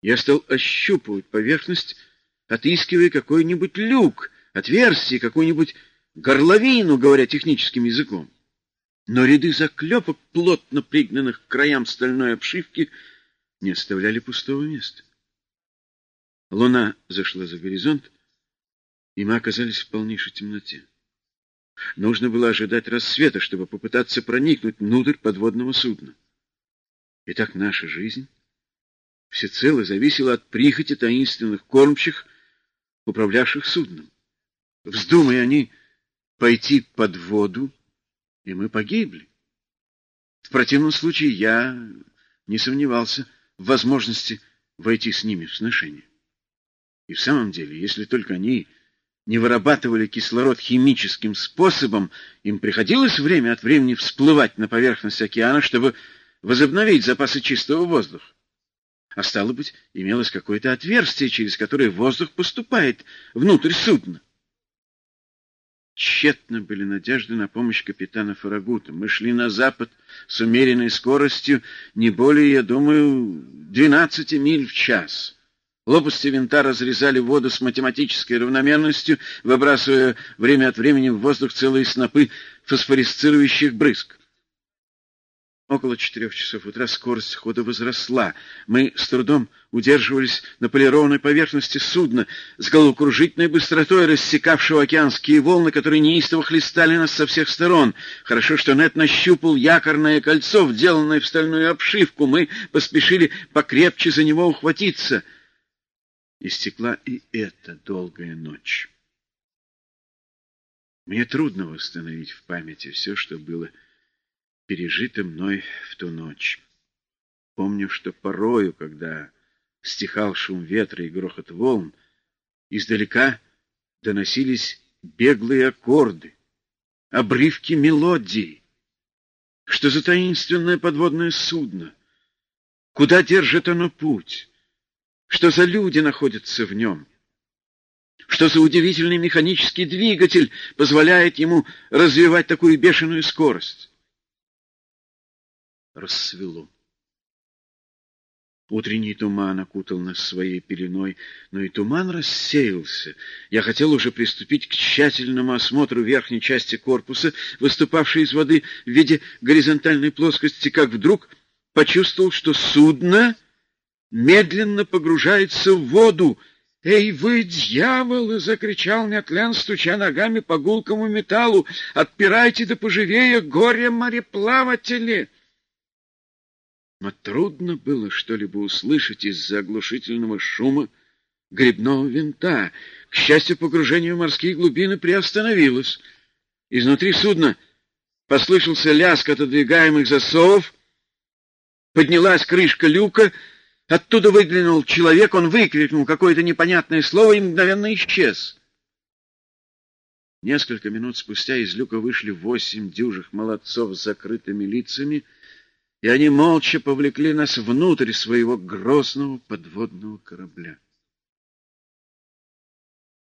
Я стал ощупывать поверхность, отыскивая какой-нибудь люк, отверстие, какую-нибудь горловину, говоря техническим языком. Но ряды заклепок, плотно пригнанных к краям стальной обшивки, не оставляли пустого места. Луна зашла за горизонт, и мы оказались в полнейшей темноте. Нужно было ожидать рассвета, чтобы попытаться проникнуть внутрь подводного судна. Итак, наша жизнь всецело зависела от прихоти таинственных кормчих, управлявших судном. Вздумай они пойти под воду, и мы погибли. В противном случае я не сомневался в возможности войти с ними в сношение. И в самом деле, если только они не вырабатывали кислород химическим способом, им приходилось время от времени всплывать на поверхность океана, чтобы возобновить запасы чистого воздуха. А стало быть, имелось какое-то отверстие, через которое воздух поступает внутрь судна. Тщетно были надежды на помощь капитана Фарагута. Мы шли на запад с умеренной скоростью, не более, я думаю, 12 миль в час. Лопасти винта разрезали воду с математической равномерностью, выбрасывая время от времени в воздух целые снопы фосфорисцирующих брызг. Около четырех часов утра скорость хода возросла. Мы с трудом удерживались на полированной поверхности судна с головокружительной быстротой, рассекавшего океанские волны, которые неистово хлестали нас со всех сторон. Хорошо, что Нет нащупал якорное кольцо, вделанное в стальную обшивку. Мы поспешили покрепче за него ухватиться — Истекла и эта долгая ночь. Мне трудно восстановить в памяти все, что было пережито мной в ту ночь. Помню, что порою, когда стихал шум ветра и грохот волн, издалека доносились беглые аккорды, обрывки мелодии. Что за таинственное подводное судно? Куда держит оно путь? Что за люди находятся в нем? Что за удивительный механический двигатель позволяет ему развивать такую бешеную скорость? Рассвело. Утренний туман окутал нас своей пеленой, но и туман рассеялся. Я хотел уже приступить к тщательному осмотру верхней части корпуса, выступавшей из воды в виде горизонтальной плоскости, как вдруг почувствовал, что судно медленно погружается в воду. «Эй, вы, дьяволы!» — закричал Нетлен, стуча ногами по гулкому металлу. «Отпирайте да поживее, горе мореплаватели!» Но трудно было что-либо услышать из-за оглушительного шума грибного винта. К счастью, погружение в морские глубины приостановилось. Изнутри судна послышался лязг отодвигаемых засовов, поднялась крышка люка — Оттуда выглянул человек, он выкрикнул какое-то непонятное слово и мгновенно исчез. Несколько минут спустя из люка вышли восемь дюжих молодцов с закрытыми лицами, и они молча повлекли нас внутрь своего грозного подводного корабля.